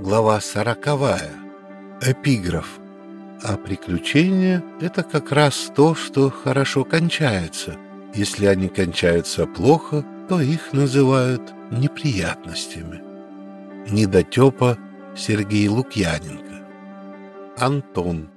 Глава сороковая. Эпиграф. А приключения — это как раз то, что хорошо кончается. Если они кончаются плохо, то их называют неприятностями. Недотепа Сергей Лукьяненко. Антон.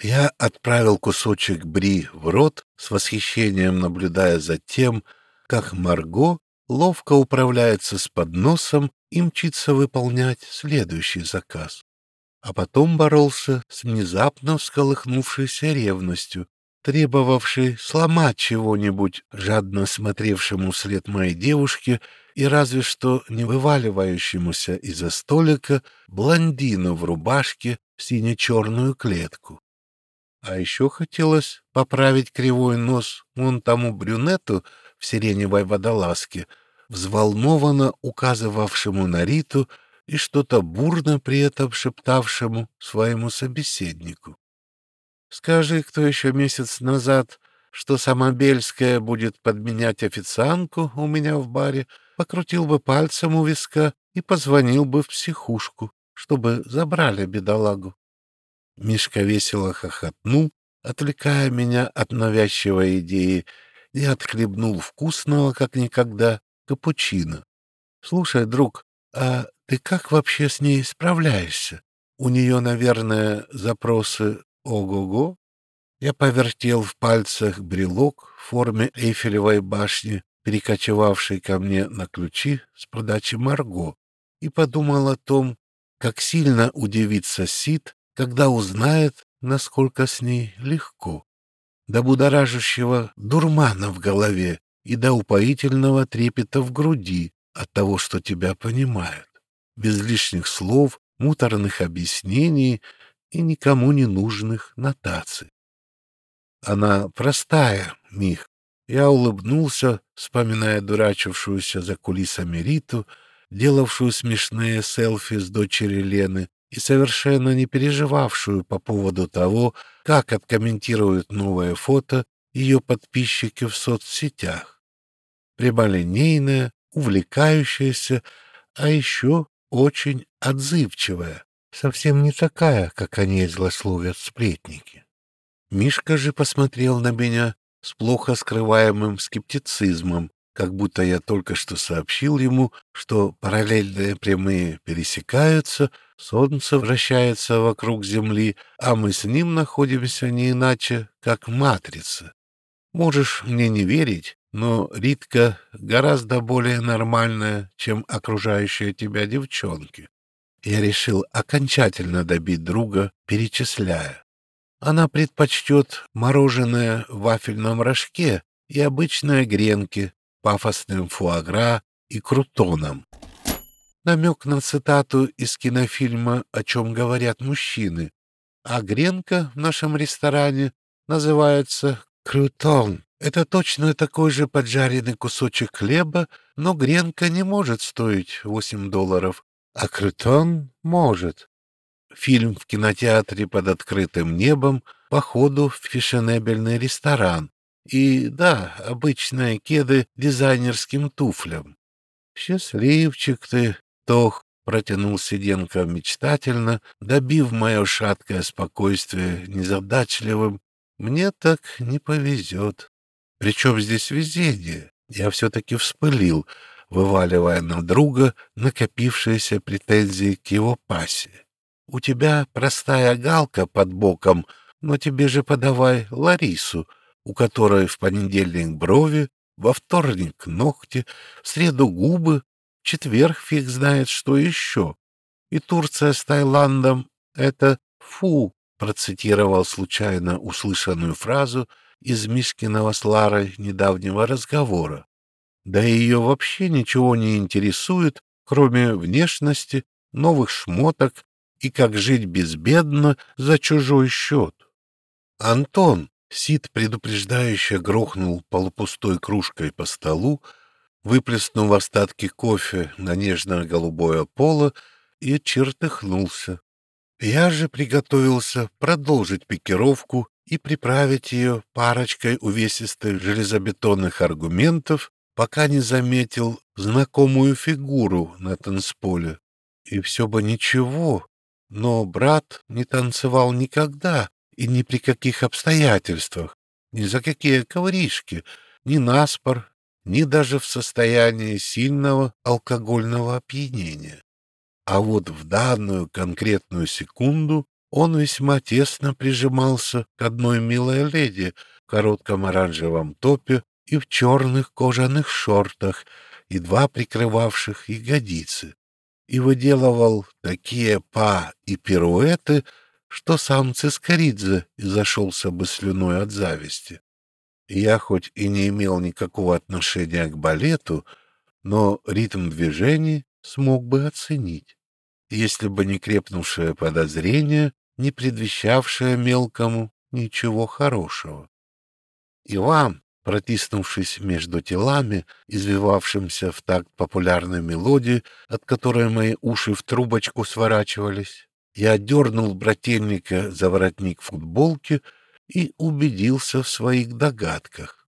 Я отправил кусочек бри в рот, с восхищением наблюдая за тем, как Марго ловко управляется с подносом и мчится выполнять следующий заказ. А потом боролся с внезапно всколыхнувшейся ревностью, требовавшей сломать чего-нибудь, жадно смотревшему вслед моей девушке и разве что не вываливающемуся из-за столика блондину в рубашке в сине-черную клетку. А еще хотелось поправить кривой нос вон тому брюнету в сиреневой водолазке, взволнованно указывавшему на Риту и что-то бурно при этом шептавшему своему собеседнику. Скажи, кто еще месяц назад, что Самобельская будет подменять официантку у меня в баре, покрутил бы пальцем у виска и позвонил бы в психушку, чтобы забрали бедолагу. Мишка весело хохотнул, отвлекая меня от навязчивой идеи, и отхлебнул вкусного, как никогда, капучино. — Слушай, друг, а ты как вообще с ней справляешься? У нее, наверное, запросы ого-го? Я повертел в пальцах брелок в форме Эйфелевой башни, перекочевавший ко мне на ключи с продачи Марго, и подумал о том, как сильно удивится Сид, когда узнает, насколько с ней легко. До будоражащего дурмана в голове и до упоительного трепета в груди от того, что тебя понимают, без лишних слов, муторных объяснений и никому не нужных нотаций. Она простая, Мих. Я улыбнулся, вспоминая дурачившуюся за кулисами Риту, делавшую смешные селфи с дочерью Лены и совершенно не переживавшую по поводу того, как откомментируют новое фото ее подписчики в соцсетях. Прямолинейная, увлекающаяся, а еще очень отзывчивая, совсем не такая, как о ней злословят сплетники. Мишка же посмотрел на меня с плохо скрываемым скептицизмом, как будто я только что сообщил ему, что параллельные прямые пересекаются, Солнце вращается вокруг Земли, а мы с ним находимся не иначе, как матрица. Можешь мне не верить, но Ритка гораздо более нормальная, чем окружающие тебя девчонки. Я решил окончательно добить друга, перечисляя. Она предпочтет мороженое в вафельном рожке и обычные гренки, пафосным фуагра и крутоном. Намек на цитату из кинофильма «О чем говорят мужчины», а гренка в нашем ресторане называется крутон. Это точно такой же поджаренный кусочек хлеба, но гренка не может стоить 8 долларов, а крутон может. Фильм в кинотеатре под открытым небом, походу в фешенебельный ресторан. И, да, обычные кеды дизайнерским туфлям. «Счастливчик ты, Тох!» — протянул Сиденко мечтательно, добив мое шаткое спокойствие незадачливым. «Мне так не повезет». Причем здесь везение? Я все-таки вспылил, вываливая на друга накопившиеся претензии к его пасе. У тебя простая галка под боком, но тебе же подавай Ларису, у которой в понедельник брови, во вторник ногти, в среду губы, в четверг фиг знает что еще. И Турция с Таиландом — это фу, процитировал случайно услышанную фразу — из Мишкиного с Ларой недавнего разговора. Да ее вообще ничего не интересует, кроме внешности, новых шмоток и как жить безбедно за чужой счет. Антон, Сид предупреждающе грохнул полупустой кружкой по столу, выплеснув остатки кофе на нежно-голубое поло и чертыхнулся. Я же приготовился продолжить пикировку и приправить ее парочкой увесистых железобетонных аргументов, пока не заметил знакомую фигуру на танцполе. и все бы ничего, но брат не танцевал никогда и ни при каких обстоятельствах, ни за какие ковришки, ни наспор, ни даже в состоянии сильного алкогольного опьянения. А вот в данную конкретную секунду он весьма тесно прижимался к одной милой леди в коротком оранжевом топе и в черных кожаных шортах, едва прикрывавших ягодицы, и выделывал такие па и пируэты, что сам Цискоридзе зашелся бы слюной от зависти. Я хоть и не имел никакого отношения к балету, но ритм движений смог бы оценить, если бы не крепнувшее подозрение, не предвещавшее мелкому ничего хорошего. И вам, протиснувшись между телами, извивавшимся в такт популярной мелодии, от которой мои уши в трубочку сворачивались, я дернул брательника за воротник футболки и убедился в своих догадках.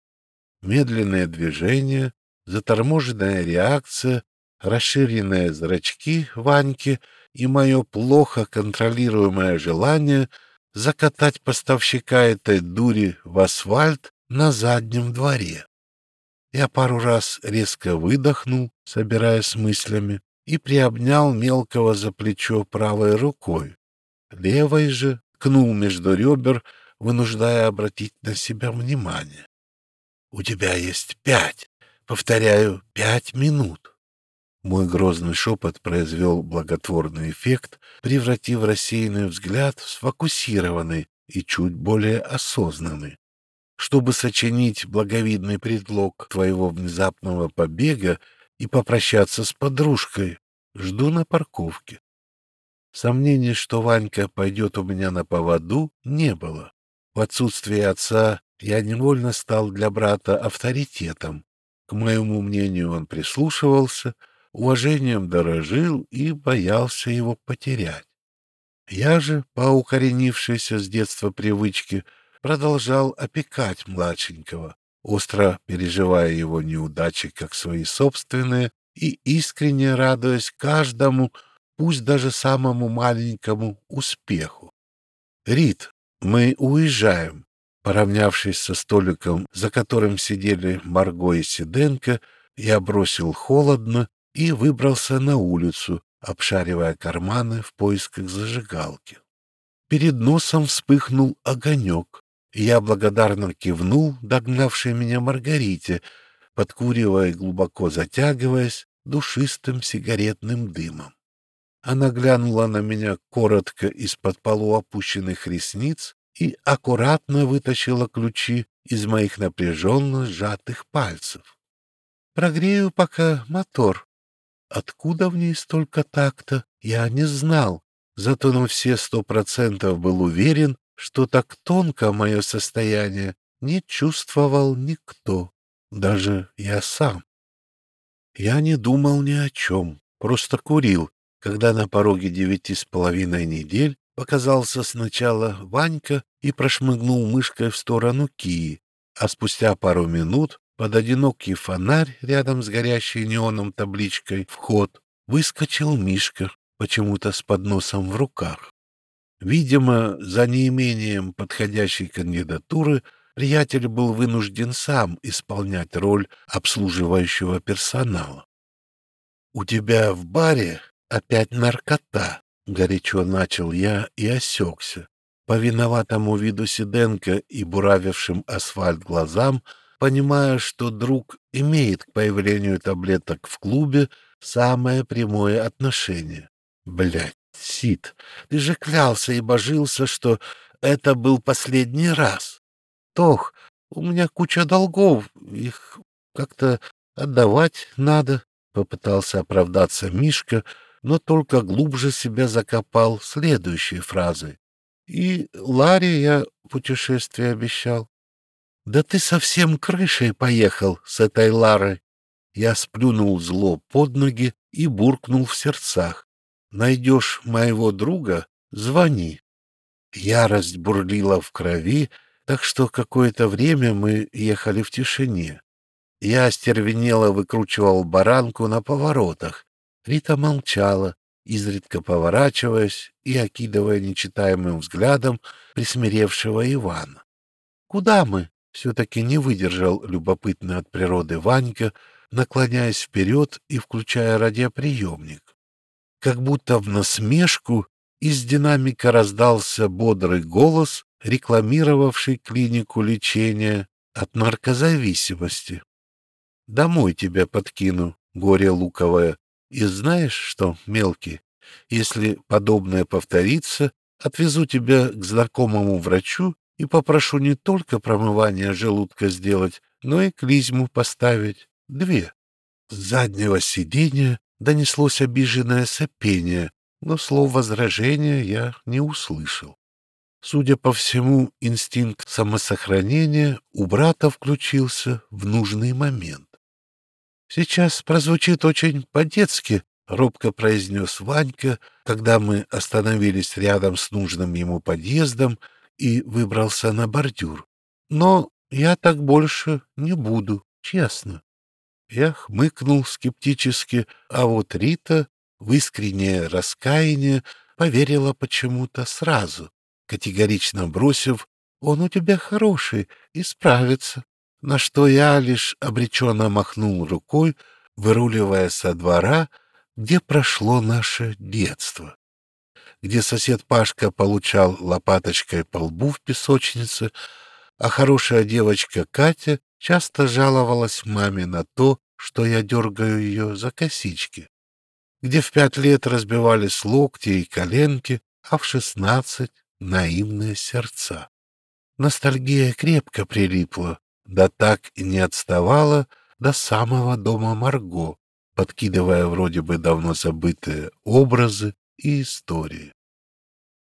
Медленное движение, заторможенная реакция, расширенные зрачки Ваньки и мое плохо контролируемое желание закатать поставщика этой дури в асфальт на заднем дворе. Я пару раз резко выдохнул, собираясь с мыслями, и приобнял мелкого за плечо правой рукой. Левой же кнул между ребер, вынуждая обратить на себя внимание. «У тебя есть пять, повторяю, пять минут». Мой грозный шепот произвел благотворный эффект, превратив рассеянный взгляд в сфокусированный и чуть более осознанный чтобы сочинить благовидный предлог твоего внезапного побега и попрощаться с подружкой. Жду на парковке. Сомнений, что Ванька пойдет у меня на поводу, не было. В отсутствие отца я невольно стал для брата авторитетом. К моему мнению он прислушивался, уважением дорожил и боялся его потерять. Я же, по укоренившейся с детства привычке, продолжал опекать младшенького, остро переживая его неудачи как свои собственные и искренне радуясь каждому, пусть даже самому маленькому успеху. «Рит, мы уезжаем», Поравнявшись со столиком, за которым сидели Марго и Сиденко, я бросил холодно и выбрался на улицу, обшаривая карманы в поисках зажигалки. Перед носом вспыхнул огонек, я благодарно кивнул, догнавшей меня Маргарите, подкуривая и глубоко затягиваясь душистым сигаретным дымом. Она глянула на меня коротко из-под полуопущенных ресниц и аккуратно вытащила ключи из моих напряженно сжатых пальцев. «Прогрею пока мотор. Откуда в ней столько такта, я не знал, зато на все сто процентов был уверен, что так тонко мое состояние не чувствовал никто, даже я сам. Я не думал ни о чем, просто курил, когда на пороге девяти с половиной недель показался сначала Ванька и прошмыгнул мышкой в сторону Кии, а спустя пару минут под одинокий фонарь рядом с горящей неоном табличкой «Вход» выскочил Мишка, почему-то с подносом в руках. Видимо, за неимением подходящей кандидатуры приятель был вынужден сам исполнять роль обслуживающего персонала. «У тебя в баре опять наркота», — горячо начал я и осекся. По виноватому виду Сиденко и буравившим асфальт глазам, понимая, что друг имеет к появлению таблеток в клубе самое прямое отношение. Блять, Сид, ты же клялся и божился, что это был последний раз. Тох, у меня куча долгов, их как-то отдавать надо, — попытался оправдаться Мишка, но только глубже себя закопал следующей фразой. И Ларе я путешествие обещал. Да ты совсем крышей поехал с этой Ларой. Я сплюнул зло под ноги и буркнул в сердцах. Найдешь моего друга — звони. Ярость бурлила в крови, так что какое-то время мы ехали в тишине. Я остервенело выкручивал баранку на поворотах. Рита молчала, изредка поворачиваясь и окидывая нечитаемым взглядом присмиревшего Ивана. «Куда мы?» — все-таки не выдержал любопытный от природы Ванька, наклоняясь вперед и включая радиоприемник. Как будто в насмешку из динамика раздался бодрый голос, рекламировавший клинику лечения от наркозависимости. «Домой тебя подкину, горе луковое, и знаешь что, мелкий, если подобное повторится, отвезу тебя к знакомому врачу и попрошу не только промывание желудка сделать, но и клизму поставить. Две. С заднего сиденья донеслось обиженное сопение, но слов возражения я не услышал. Судя по всему, инстинкт самосохранения у брата включился в нужный момент. «Сейчас прозвучит очень по-детски», — робко произнес Ванька, когда мы остановились рядом с нужным ему подъездом и выбрался на бордюр. «Но я так больше не буду, честно». Я хмыкнул скептически, а вот Рита в искреннее раскаяние поверила почему-то сразу, категорично бросив «Он у тебя хороший и справится» на что я лишь обреченно махнул рукой, выруливая со двора, где прошло наше детство, где сосед Пашка получал лопаточкой по лбу в песочнице, а хорошая девочка Катя часто жаловалась маме на то, что я дергаю ее за косички, где в пять лет разбивались локти и коленки, а в шестнадцать — наивные сердца. Ностальгия крепко прилипла, да так и не отставала до самого дома Марго, подкидывая вроде бы давно забытые образы и истории.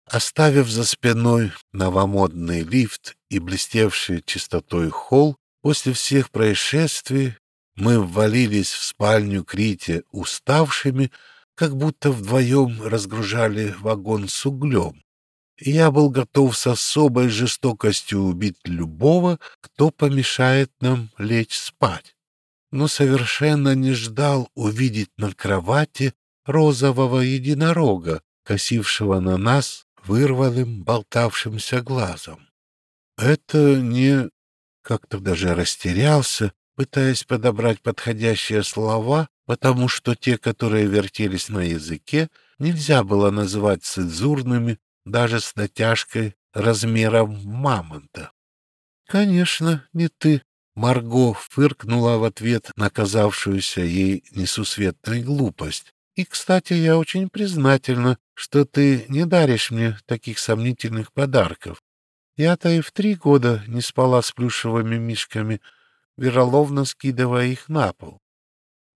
Оставив за спиной новомодный лифт и блестевший чистотой холл, после всех происшествий мы ввалились в спальню Крите уставшими, как будто вдвоем разгружали вагон с углем я был готов с особой жестокостью убить любого, кто помешает нам лечь спать. Но совершенно не ждал увидеть на кровати розового единорога, косившего на нас вырванным болтавшимся глазом. Это не... Как-то даже растерялся, пытаясь подобрать подходящие слова, потому что те, которые вертелись на языке, нельзя было назвать цензурными даже с натяжкой размером мамонта. «Конечно, не ты», — Марго фыркнула в ответ на казавшуюся ей несусветной глупость. «И, кстати, я очень признательна, что ты не даришь мне таких сомнительных подарков. Я-то и в три года не спала с плюшевыми мишками, вероловно скидывая их на пол.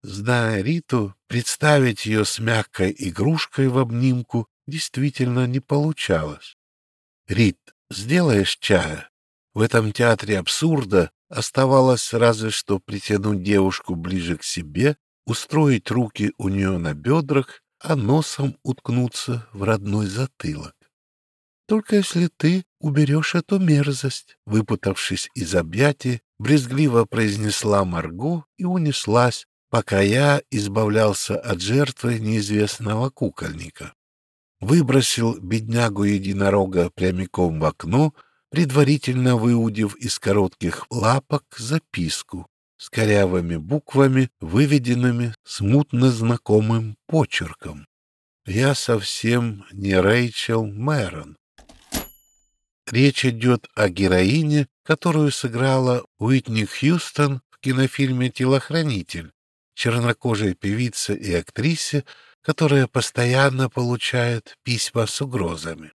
Зная Риту, представить ее с мягкой игрушкой в обнимку действительно не получалось. «Рит, сделаешь чая?» В этом театре абсурда оставалось разве что притянуть девушку ближе к себе, устроить руки у нее на бедрах, а носом уткнуться в родной затылок. «Только если ты уберешь эту мерзость», — выпутавшись из объятий, брезгливо произнесла Марго и унеслась, пока я избавлялся от жертвы неизвестного кукольника выбросил беднягу-единорога прямиком в окно, предварительно выудив из коротких лапок записку с корявыми буквами, выведенными смутно знакомым почерком. «Я совсем не Рэйчел Мэрон». Речь идет о героине, которую сыграла Уитни Хьюстон в кинофильме «Телохранитель», чернокожей певице и актрисе, которая постоянно получает письма с угрозами.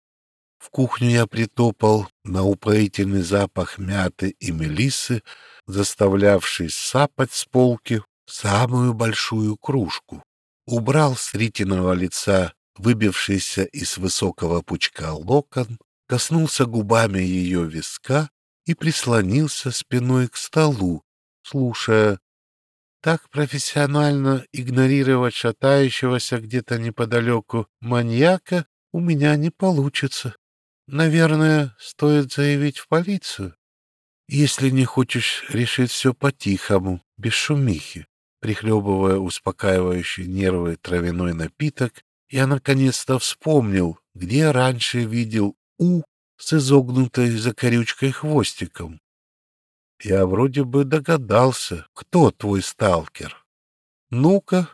В кухню я притопал на упоительный запах мяты и мелиссы, заставлявший сапать с полки самую большую кружку. Убрал с Ритиного лица выбившийся из высокого пучка локон, коснулся губами ее виска и прислонился спиной к столу, слушая так профессионально игнорировать шатающегося где-то неподалеку маньяка у меня не получится. Наверное, стоит заявить в полицию. Если не хочешь решить все по-тихому, без шумихи, прихлебывая успокаивающий нервы травяной напиток, я наконец-то вспомнил, где раньше видел «у» с изогнутой закорючкой хвостиком. Я вроде бы догадался, кто твой сталкер. Ну-ка.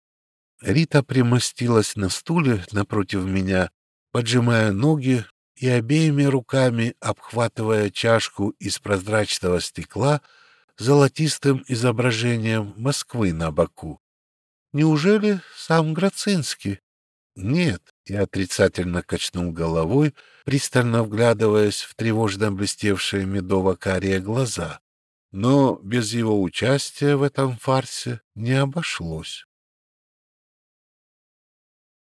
Рита примостилась на стуле напротив меня, поджимая ноги и обеими руками обхватывая чашку из прозрачного стекла золотистым изображением Москвы на боку. Неужели сам Грацинский? Нет, я отрицательно качнул головой, пристально вглядываясь в тревожно блестевшие медово-карие глаза. Но без его участия в этом фарсе не обошлось.